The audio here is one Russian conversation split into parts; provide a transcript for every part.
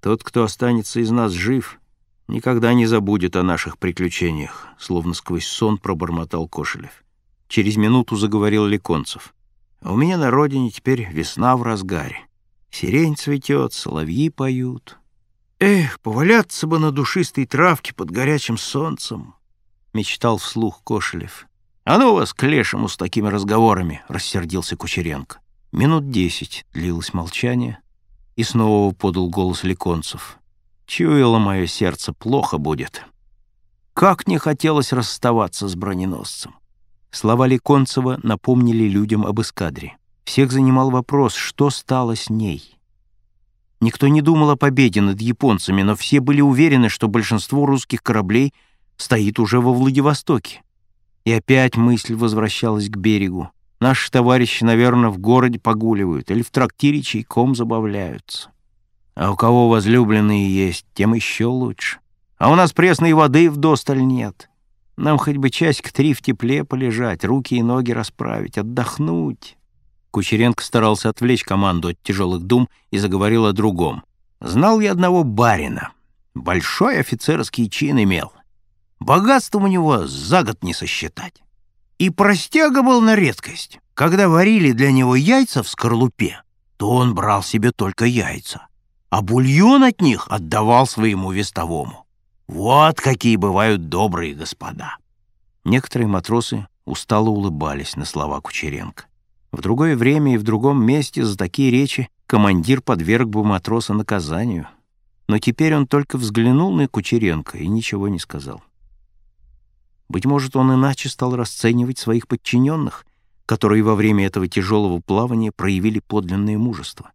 Тот, кто останется из нас жив, никогда не забудет о наших приключениях, словно сквозь сон пробормотал Кошелев. Через минуту заговорил Леконцев. А у меня на родине теперь весна в разгаре. Сирень цветет, соловьи поют. Эх, поваляться бы на душистой травке под горячим солнцем, мечтал вслух Кошелев. «А ну вас к лешему с такими разговорами!» — рассердился Кучеренко. Минут десять длилось молчание, и снова подал голос Леконцев. «Чуяло мое сердце, плохо будет. Как не хотелось расставаться с броненосцем!» Слова Леконцева напомнили людям об эскадре. Всех занимал вопрос, что стало с ней. Никто не думал о победе над японцами, но все были уверены, что большинство русских кораблей стоит уже во Владивостоке. И опять мысль возвращалась к берегу. Наши товарищи, наверное, в городе погуливают или в трактире чайком забавляются. А у кого возлюбленные есть, тем еще лучше. А у нас пресной воды вдосталь нет. Нам хоть бы часик три в тепле полежать, руки и ноги расправить, отдохнуть. Кучеренко старался отвлечь команду от тяжелых дум и заговорил о другом. Знал я одного барина. Большой офицерский чин имел. Богатство у него за год не сосчитать. И простяга был на редкость. Когда варили для него яйца в скорлупе, то он брал себе только яйца, а бульон от них отдавал своему вестовому. Вот какие бывают добрые господа. Некоторые матросы устало улыбались на слова Кучеренко. В другое время и в другом месте за такие речи командир подверг бы матроса наказанию. Но теперь он только взглянул на Кучеренко и ничего не сказал. Быть может, он иначе стал расценивать своих подчиненных, которые во время этого тяжелого плавания проявили подлинное мужество.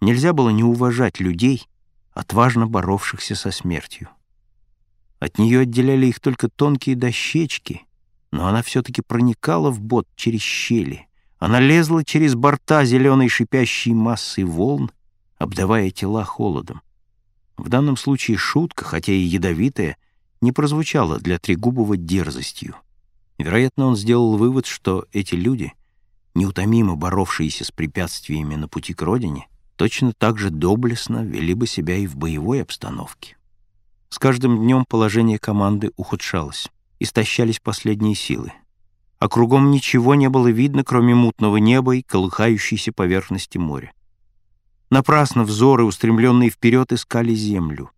Нельзя было не уважать людей, отважно боровшихся со смертью. От нее отделяли их только тонкие дощечки, но она все-таки проникала в бот через щели. Она лезла через борта зеленой шипящей массой волн, обдавая тела холодом. В данном случае шутка, хотя и ядовитая, — не прозвучало для Трегубова дерзостью. Вероятно, он сделал вывод, что эти люди, неутомимо боровшиеся с препятствиями на пути к родине, точно так же доблестно вели бы себя и в боевой обстановке. С каждым днем положение команды ухудшалось, истощались последние силы. А кругом ничего не было видно, кроме мутного неба и колыхающейся поверхности моря. Напрасно взоры, устремленные вперед, искали землю.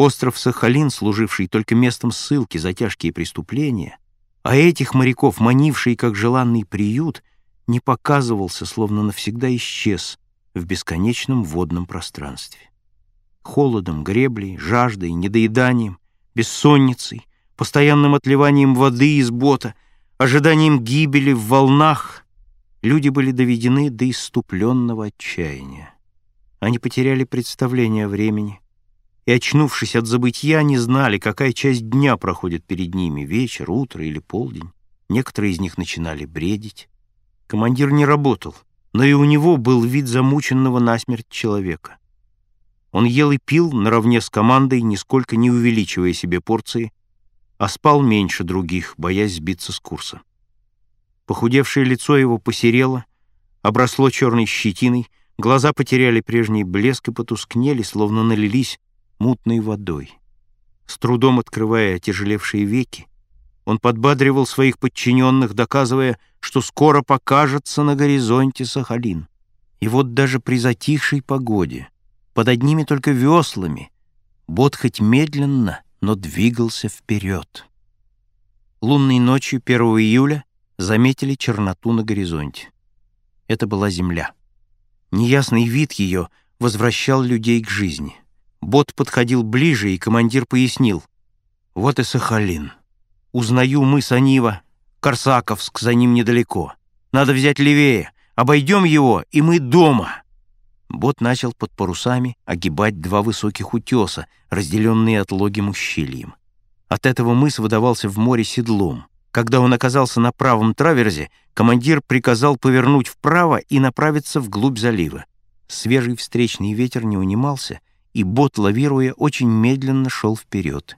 Остров Сахалин, служивший только местом ссылки за тяжкие преступления, а этих моряков, манивший как желанный приют, не показывался, словно навсегда исчез в бесконечном водном пространстве. Холодом, греблей, жаждой, недоеданием, бессонницей, постоянным отливанием воды из бота, ожиданием гибели в волнах люди были доведены до иступленного отчаяния. Они потеряли представление о времени, и, очнувшись от забытья, не знали, какая часть дня проходит перед ними, вечер, утро или полдень. Некоторые из них начинали бредить. Командир не работал, но и у него был вид замученного насмерть человека. Он ел и пил наравне с командой, нисколько не увеличивая себе порции, а спал меньше других, боясь сбиться с курса. Похудевшее лицо его посерело, обросло черной щетиной, глаза потеряли прежний блеск и потускнели, словно налились мутной водой. С трудом открывая отяжелевшие веки, он подбадривал своих подчиненных, доказывая, что скоро покажется на горизонте Сахалин. И вот даже при затихшей погоде, под одними только веслами, бот хоть медленно, но двигался вперед. Лунной ночью 1 июля заметили черноту на горизонте. Это была земля. Неясный вид ее возвращал людей к жизни. Бот подходил ближе, и командир пояснил. «Вот и Сахалин. Узнаю мыс Анива. Корсаковск за ним недалеко. Надо взять левее. Обойдем его, и мы дома». Бот начал под парусами огибать два высоких утеса, разделенные отлогим ущельем. От этого мыс выдавался в море седлом. Когда он оказался на правом траверзе, командир приказал повернуть вправо и направиться вглубь залива. Свежий встречный ветер не унимался — и бот, лавируя, очень медленно шел вперед.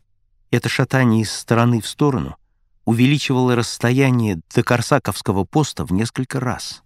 Это шатание из стороны в сторону увеличивало расстояние до Корсаковского поста в несколько раз.